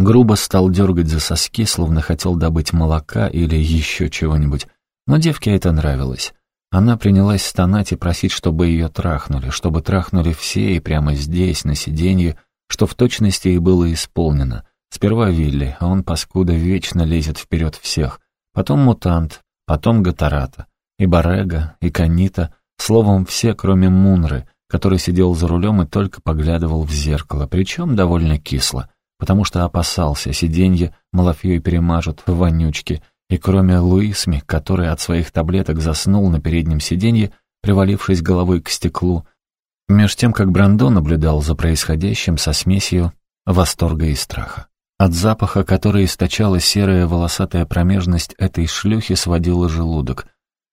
грубо стал дергать за соски, словно хотел добыть молока или еще чего-нибудь, но девке это нравилось. Она принялась стонать и просить, чтобы ее трахнули, чтобы трахнули все и прямо здесь, на сиденье, что в точности и было исполнено. Сперва Вилли, а он, паскуда, вечно лезет вперед всех — потом мутант, потом Гатарата, и Барега, и Канита, словом, все, кроме Мунры, который сидел за рулем и только поглядывал в зеркало, причем довольно кисло, потому что опасался, сиденье Малафьей перемажут в вонючке, и кроме Луисми, который от своих таблеток заснул на переднем сиденье, привалившись головой к стеклу, меж тем, как Брандо наблюдал за происходящим со смесью восторга и страха. От запаха, который источала серая волосатая промежность этой шлюхи, сводила желудок.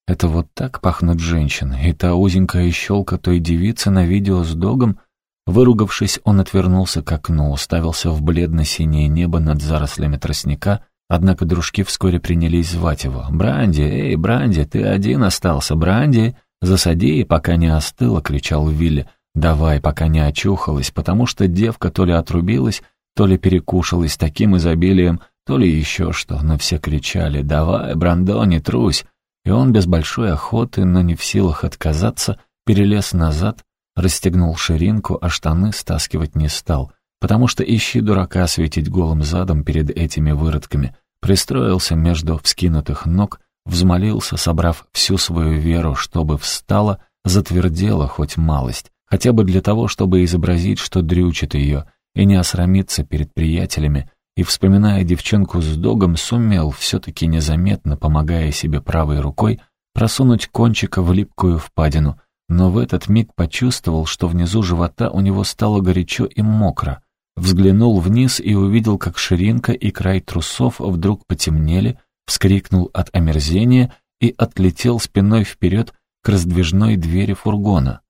Это вот так пахнут женщины, и та узенькая щелка той девицы на видео с догом. Выругавшись, он отвернулся к окну, уставился в бледно-синее небо над зарослями тростника, однако дружки вскоре принялись звать его. «Бранди, эй, Бранди, ты один остался, Бранди! Засади, пока не остыло!» — кричал Вилли. «Давай, пока не очухалась, потому что девка то ли отрубилась, то ли перекушалась таким изобилием, то ли еще что, но все кричали «Давай, Брандо, не трусь!» И он без большой охоты, но не в силах отказаться, перелез назад, расстегнул ширинку, а штаны стаскивать не стал, потому что ищи дурака светить голым задом перед этими выродками, пристроился между вскинутых ног, взмолился, собрав всю свою веру, чтобы встала, затвердела хоть малость, хотя бы для того, чтобы изобразить, что дрючит ее, и не осрамиться перед приятелями, и, вспоминая девчонку с догом, сумел, все-таки незаметно, помогая себе правой рукой, просунуть кончика в липкую впадину, но в этот миг почувствовал, что внизу живота у него стало горячо и мокро. Взглянул вниз и увидел, как ширинка и край трусов вдруг потемнели, вскрикнул от омерзения и отлетел спиной вперед к раздвижной двери фургона.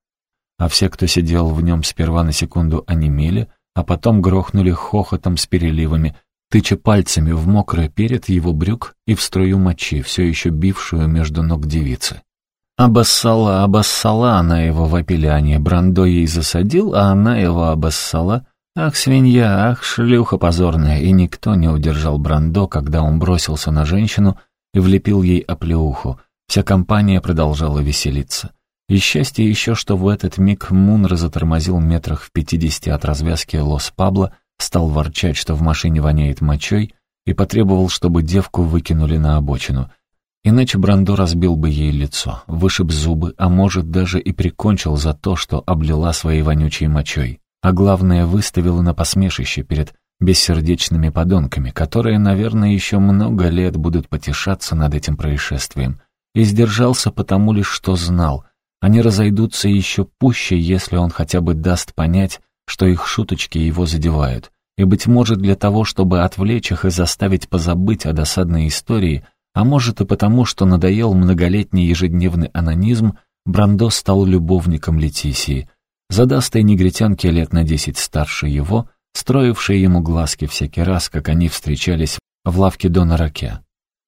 А все, кто сидел в нем сперва на секунду, онемели, а потом грохнули хохотом с переливами, тыча пальцами в мокрый перед его брюк и в струю мочи, все еще бившую между ног девицы. Обоссала, обоссала она его в опиляние, Брандо ей засадил, а она его обоссала. Ах, свинья, ах, шлюха позорная, и никто не удержал Брандо, когда он бросился на женщину и влепил ей оплеуху. Вся компания продолжала веселиться. И счастье еще, что в этот миг Мунр затормозил метрах в пятидесяти от развязки Лос-Пабло, стал ворчать, что в машине воняет мочой, и потребовал, чтобы девку выкинули на обочину. Иначе Брандо разбил бы ей лицо, вышиб зубы, а может даже и прикончил за то, что облила своей вонючей мочой. А главное, выставил на посмешище перед бессердечными подонками, которые, наверное, еще много лет будут потешаться над этим происшествием. И сдержался потому лишь, что знал — они разойдутся еще пуще, если он хотя бы даст понять, что их шуточки его задевают. И, быть может, для того, чтобы отвлечь их и заставить позабыть о досадной истории, а может и потому, что надоел многолетний ежедневный анонизм, Брандо стал любовником Летисии, задастой негритянке лет на десять старше его, строившей ему глазки всякий раз, как они встречались в лавке Дона Раке.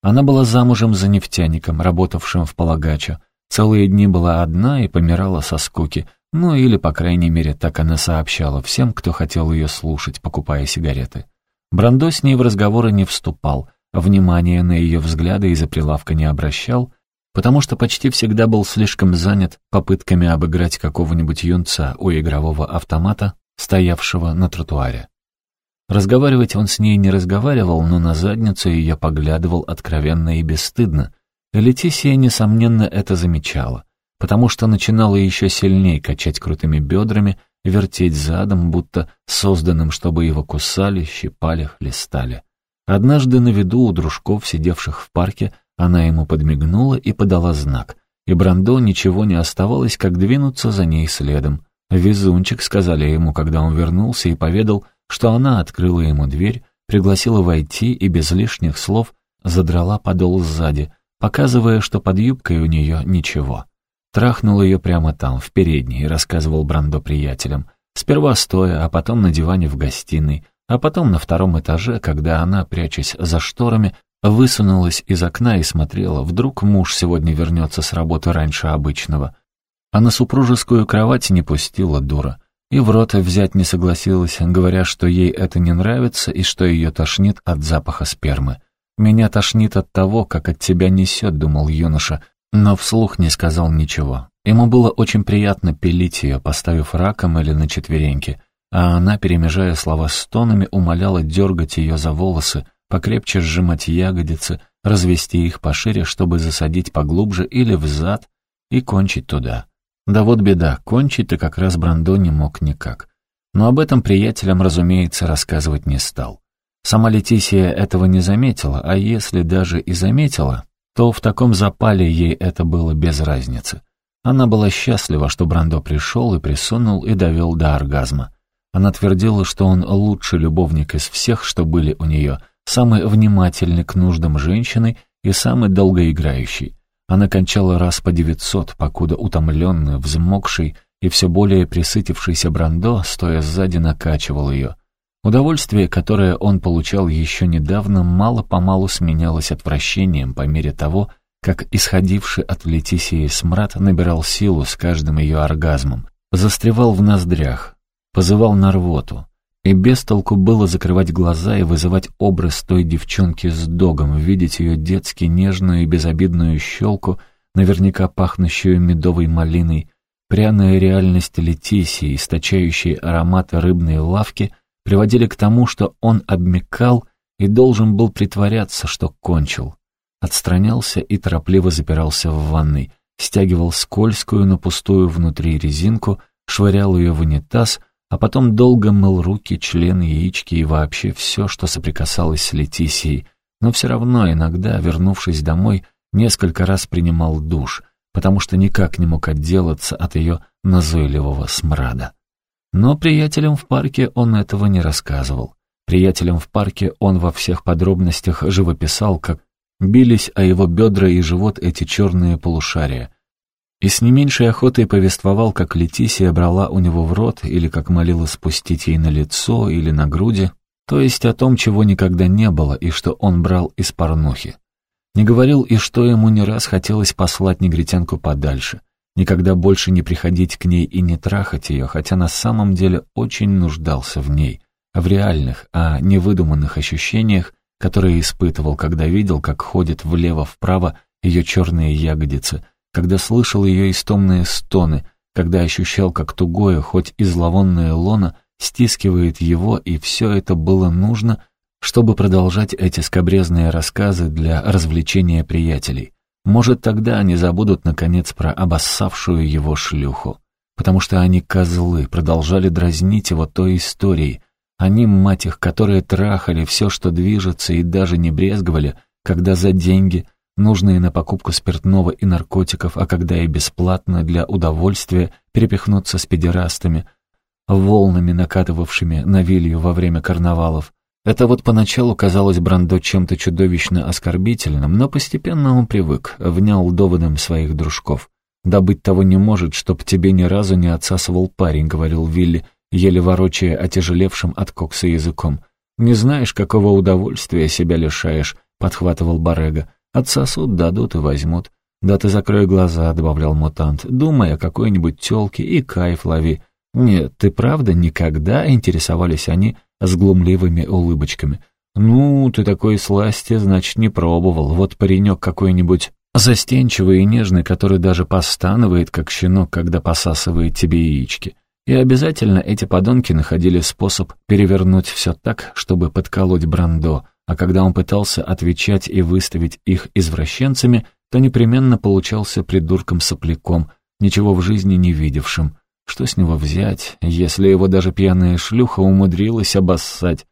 Она была замужем за нефтяником, работавшим в Полагачо, Целые дни была одна и помирала со скуки, ну или, по крайней мере, так она сообщала всем, кто хотел ее слушать, покупая сигареты. Брандо с ней в разговоры не вступал, внимания на ее взгляды из-за прилавка не обращал, потому что почти всегда был слишком занят попытками обыграть какого-нибудь юнца у игрового автомата, стоявшего на тротуаре. Разговаривать он с ней не разговаривал, но на задницу ее поглядывал откровенно и бесстыдно, Летисия, несомненно, это замечала, потому что начинала еще сильнее качать крутыми бедрами, вертеть задом, будто созданным, чтобы его кусали, щипали, хлестали. Однажды на виду у дружков, сидевших в парке, она ему подмигнула и подала знак, и Брандо ничего не оставалось, как двинуться за ней следом. «Везунчик», — сказали ему, когда он вернулся и поведал, что она открыла ему дверь, пригласила войти и без лишних слов задрала подол сзади, показывая, что под юбкой у нее ничего. Трахнул ее прямо там, в передней, рассказывал Брандо приятелям. Сперва стоя, а потом на диване в гостиной, а потом на втором этаже, когда она, прячась за шторами, высунулась из окна и смотрела, вдруг муж сегодня вернется с работы раньше обычного. А на супружескую кровать не пустила дура. И в рот взять не согласилась, говоря, что ей это не нравится и что ее тошнит от запаха спермы. «Меня тошнит от того, как от тебя несет», — думал юноша, но вслух не сказал ничего. Ему было очень приятно пилить ее, поставив раком или на четвереньки, а она, перемежая слова с тонами, умоляла дергать ее за волосы, покрепче сжимать ягодицы, развести их пошире, чтобы засадить поглубже или взад и кончить туда. Да вот беда, кончить-то как раз Брандо не мог никак. Но об этом приятелям, разумеется, рассказывать не стал. Сама Летисия этого не заметила, а если даже и заметила, то в таком запале ей это было без разницы. Она была счастлива, что Брандо пришел и присунул и довел до оргазма. Она твердила, что он лучший любовник из всех, что были у нее, самый внимательный к нуждам женщины и самый долгоиграющий. Она кончала раз по девятьсот, покуда утомленный, взмокший и все более присытившийся Брандо, стоя сзади, накачивал ее. Удовольствие, которое он получал еще недавно, мало-помалу сменялось отвращением по мере того, как исходивший от Летисии смрад набирал силу с каждым ее оргазмом, застревал в ноздрях, позывал на рвоту. И без толку было закрывать глаза и вызывать образ той девчонки с догом, видеть ее детски нежную и безобидную щелку, наверняка пахнущую медовой малиной, пряная реальность Летисии, источающие ароматы рыбной лавки — приводили к тому, что он обмекал и должен был притворяться, что кончил. Отстранялся и торопливо запирался в ванной, стягивал скользкую, но пустую внутри резинку, швырял ее в унитаз, а потом долго мыл руки, члены, яички и вообще все, что соприкасалось с Летисией, но все равно иногда, вернувшись домой, несколько раз принимал душ, потому что никак не мог отделаться от ее назойливого смрада. Но приятелям в парке он этого не рассказывал. Приятелям в парке он во всех подробностях живописал, как бились о его бедра и живот эти черные полушария. И с не меньшей охотой повествовал, как Летисия брала у него в рот, или как молила спустить ей на лицо или на груди, то есть о том, чего никогда не было, и что он брал из порнухи. Не говорил и что ему не раз хотелось послать негритянку подальше, никогда больше не приходить к ней и не трахать ее, хотя на самом деле очень нуждался в ней, в реальных, а не выдуманных ощущениях, которые испытывал, когда видел, как ходят влево-вправо ее черные ягодицы, когда слышал ее истомные стоны, когда ощущал, как тугое, хоть и зловонное лоно, стискивает его, и все это было нужно, чтобы продолжать эти скобрезные рассказы для развлечения приятелей. Может, тогда они забудут, наконец, про обоссавшую его шлюху. Потому что они, козлы, продолжали дразнить его той историей, они, мать их, которые трахали все, что движется, и даже не брезговали, когда за деньги, нужные на покупку спиртного и наркотиков, а когда и бесплатно для удовольствия перепихнуться с педерастами, волнами накатывавшими на вилью во время карнавалов. Это вот поначалу казалось Брандо чем-то чудовищно оскорбительным, но постепенно он привык, внял доводом своих дружков. «Да быть того не может, чтоб тебе ни разу не отсасывал парень», — говорил Вилли, — еле ворочая отяжелевшим от кокса языком. «Не знаешь, какого удовольствия себя лишаешь», — подхватывал Барега. «Отсосут, дадут и возьмут». «Да ты закрой глаза», — добавлял мутант, думая о какой-нибудь тёлке и кайф лови. «Нет, ты правда никогда?» — интересовались они с глумливыми улыбочками. «Ну, ты такой сласти, значит, не пробовал. Вот паренек какой-нибудь застенчивый и нежный, который даже постанывает, как щенок, когда посасывает тебе яички. И обязательно эти подонки находили способ перевернуть все так, чтобы подколоть Брандо, а когда он пытался отвечать и выставить их извращенцами, то непременно получался придурком-сопляком, ничего в жизни не видевшим. Что с него взять, если его даже пьяная шлюха умудрилась обоссать?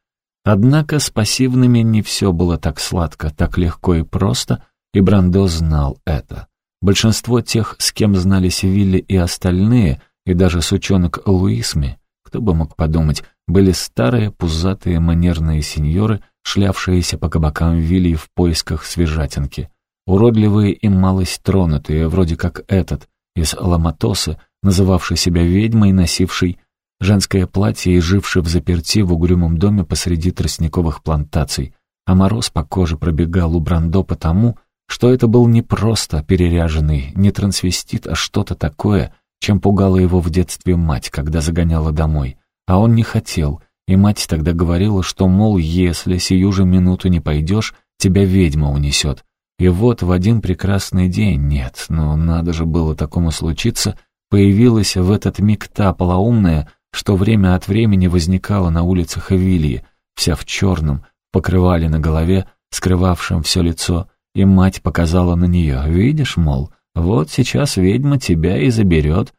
Однако с пассивными не все было так сладко, так легко и просто, и Брандо знал это. Большинство тех, с кем знались Вилли и остальные, и даже сучонок Луисми, кто бы мог подумать, были старые, пузатые, манерные сеньоры, шлявшиеся по кабакам вилли в поисках свежатинки. Уродливые и малость тронутые, вроде как этот, из Ламатоса, называвший себя ведьмой, носивший женское платье и живший в заперти в угрюмом доме посреди тростниковых плантаций, а мороз по коже пробегал у Брандо потому, что это был не просто переряженный, не трансвестит, а что-то такое — чем пугала его в детстве мать, когда загоняла домой. А он не хотел, и мать тогда говорила, что, мол, если сию же минуту не пойдешь, тебя ведьма унесет. И вот в один прекрасный день, нет, но надо же было такому случиться, появилась в этот миг та полоумная, что время от времени возникала на улицах Эвилии, вся в черном, покрывали на голове, скрывавшем все лицо, и мать показала на нее, видишь, мол, вот сейчас ведьма тебя и заберет.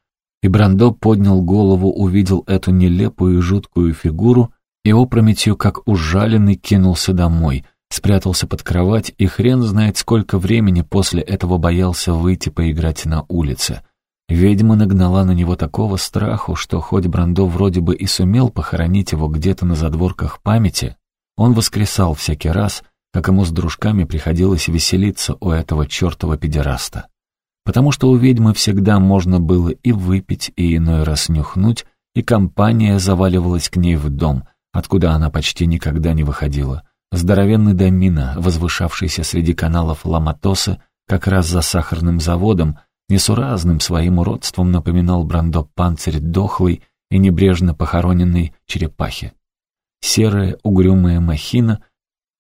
И Брандо поднял голову, увидел эту нелепую и жуткую фигуру и опрометью, как ужаленный, кинулся домой, спрятался под кровать и хрен знает сколько времени после этого боялся выйти поиграть на улице. Ведьма нагнала на него такого страху, что хоть Брандо вроде бы и сумел похоронить его где-то на задворках памяти, он воскресал всякий раз, как ему с дружками приходилось веселиться у этого чертова педераста потому что у ведьмы всегда можно было и выпить, и иной раз нюхнуть, и компания заваливалась к ней в дом, откуда она почти никогда не выходила. Здоровенный домина, возвышавшийся среди каналов Ламатоса, как раз за сахарным заводом, несуразным своим уродством напоминал Брандо панцирь дохлый и небрежно похороненной черепахи. Серая угрюмая махина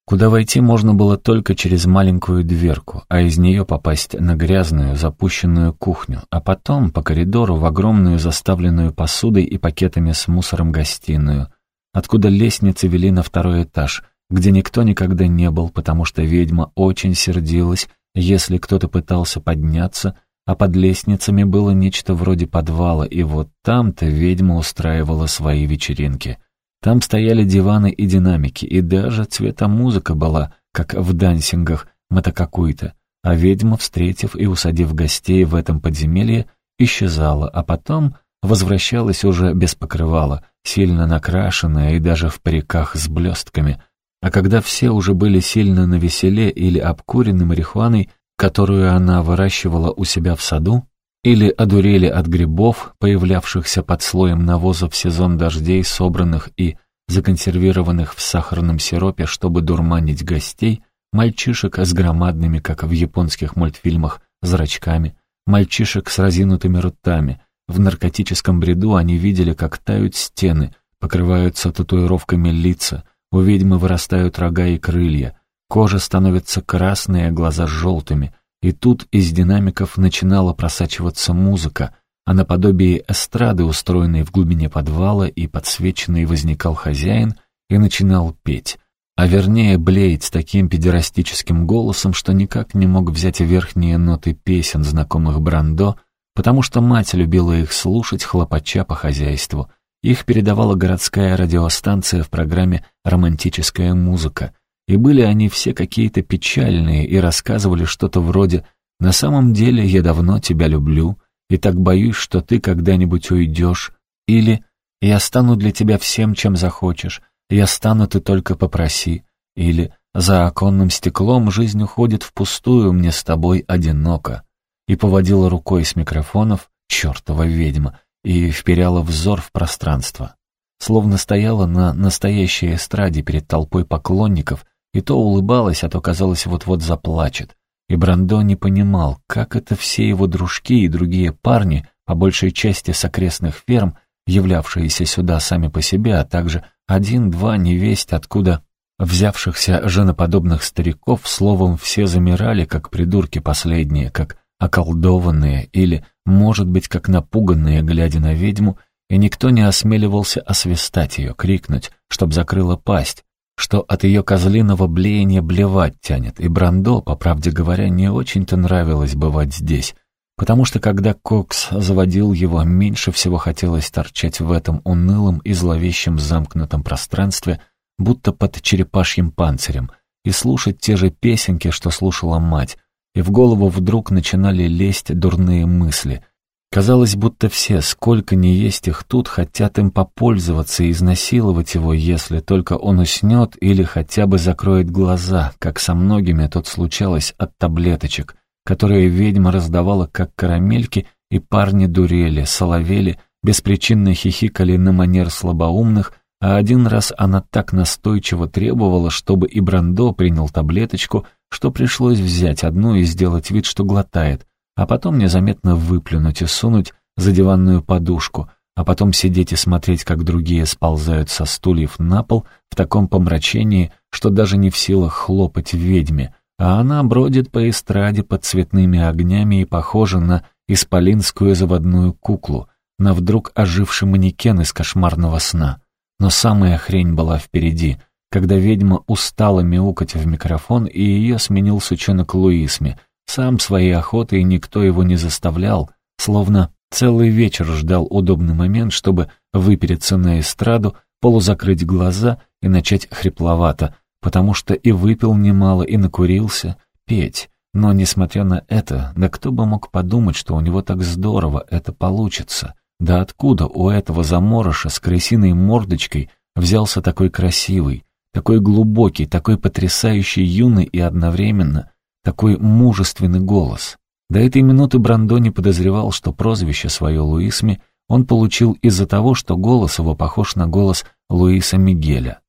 куда войти можно было только через маленькую дверку, а из нее попасть на грязную, запущенную кухню, а потом по коридору в огромную заставленную посудой и пакетами с мусором гостиную, откуда лестницы вели на второй этаж, где никто никогда не был, потому что ведьма очень сердилась, если кто-то пытался подняться, а под лестницами было нечто вроде подвала, и вот там-то ведьма устраивала свои вечеринки. Там стояли диваны и динамики, и даже цветомузыка была, как в дансингах, мотокакуй-то. А ведьма, встретив и усадив гостей в этом подземелье, исчезала, а потом возвращалась уже без покрывала, сильно накрашенная и даже в париках с блестками. А когда все уже были сильно навеселе или обкурены марихуаной, которую она выращивала у себя в саду, или одурели от грибов, появлявшихся под слоем навоза в сезон дождей, собранных и законсервированных в сахарном сиропе, чтобы дурманить гостей, мальчишек с громадными, как в японских мультфильмах, зрачками, мальчишек с разинутыми ртами. В наркотическом бреду они видели, как тают стены, покрываются татуировками лица, у ведьмы вырастают рога и крылья, Кожа становится красной, а глаза желтыми. И тут из динамиков начинала просачиваться музыка, а наподобие эстрады, устроенной в глубине подвала, и подсвеченный возникал хозяин и начинал петь. А вернее, блеять с таким педерастическим голосом, что никак не мог взять верхние ноты песен, знакомых Брандо, потому что мать любила их слушать, хлопача по хозяйству. Их передавала городская радиостанция в программе «Романтическая музыка», и были они все какие-то печальные и рассказывали что-то вроде «На самом деле я давно тебя люблю и так боюсь, что ты когда-нибудь уйдешь» или «Я стану для тебя всем, чем захочешь, я стану, ты только попроси» или «За оконным стеклом жизнь уходит впустую, мне с тобой одиноко» и поводила рукой с микрофонов чертова ведьма и вперяла взор в пространство. Словно стояла на настоящей эстраде перед толпой поклонников — и то улыбалась, а то, казалось, вот-вот заплачет. И Брандо не понимал, как это все его дружки и другие парни, по большей части с окрестных ферм, являвшиеся сюда сами по себе, а также один-два невесть откуда взявшихся женоподобных стариков, словом, все замирали, как придурки последние, как околдованные или, может быть, как напуганные, глядя на ведьму, и никто не осмеливался освистать ее, крикнуть, чтоб закрыла пасть, что от ее козлиного блеяния блевать тянет, и Брандо, по правде говоря, не очень-то нравилось бывать здесь, потому что когда Кокс заводил его, меньше всего хотелось торчать в этом унылом и зловещем замкнутом пространстве, будто под черепашьим панцирем, и слушать те же песенки, что слушала мать, и в голову вдруг начинали лезть дурные мысли — Казалось, будто все, сколько ни есть их тут, хотят им попользоваться и изнасиловать его, если только он уснет или хотя бы закроет глаза, как со многими тут случалось от таблеточек, которые ведьма раздавала как карамельки, и парни дурели, соловели, беспричинно хихикали на манер слабоумных, а один раз она так настойчиво требовала, чтобы и Брандо принял таблеточку, что пришлось взять одну и сделать вид, что глотает — а потом незаметно выплюнуть и сунуть за диванную подушку, а потом сидеть и смотреть, как другие сползают со стульев на пол в таком помрачении, что даже не в силах хлопать ведьме, а она бродит по эстраде под цветными огнями и похожа на исполинскую заводную куклу, на вдруг оживший манекен из кошмарного сна. Но самая хрень была впереди, когда ведьма устала мяукать в микрофон, и ее сменил сучонок Луисми, сам своей охотой никто его не заставлял, словно целый вечер ждал удобный момент, чтобы выпереться на эстраду, полузакрыть глаза и начать хрипловато, потому что и выпил немало, и накурился, петь. Но, несмотря на это, да кто бы мог подумать, что у него так здорово это получится? Да откуда у этого заморыша с крысиной мордочкой взялся такой красивый, такой глубокий, такой потрясающий юный и одновременно такой мужественный голос. До этой минуты Брандо не подозревал, что прозвище свое Луисми он получил из-за того, что голос его похож на голос Луиса Мигеля.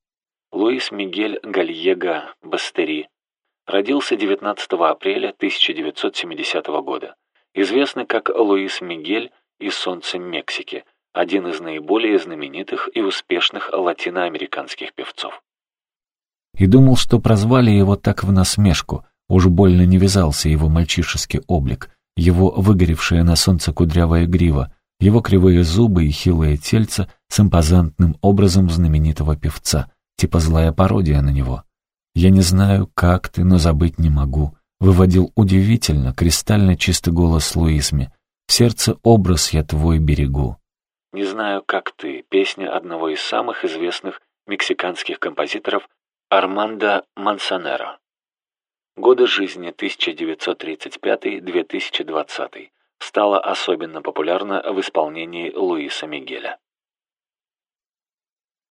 Луис Мигель Гальего Бастери. Родился 19 апреля 1970 года. Известный как Луис Мигель и «Солнце Мексики», один из наиболее знаменитых и успешных латиноамериканских певцов. И думал, что прозвали его так в насмешку, Уж больно не вязался его мальчишеский облик, его выгоревшая на солнце кудрявая грива, его кривые зубы и хилое тельце с импозантным образом знаменитого певца, типа злая пародия на него. Я не знаю, как ты, но забыть не могу. Выводил удивительно, кристально чистый голос Луизми. В сердце образ я твой берегу. «Не знаю, как ты» — песня одного из самых известных мексиканских композиторов Армандо Мансонеро. Годы жизни 1935-2020 стала особенно популярна в исполнении Луиса Мигеля.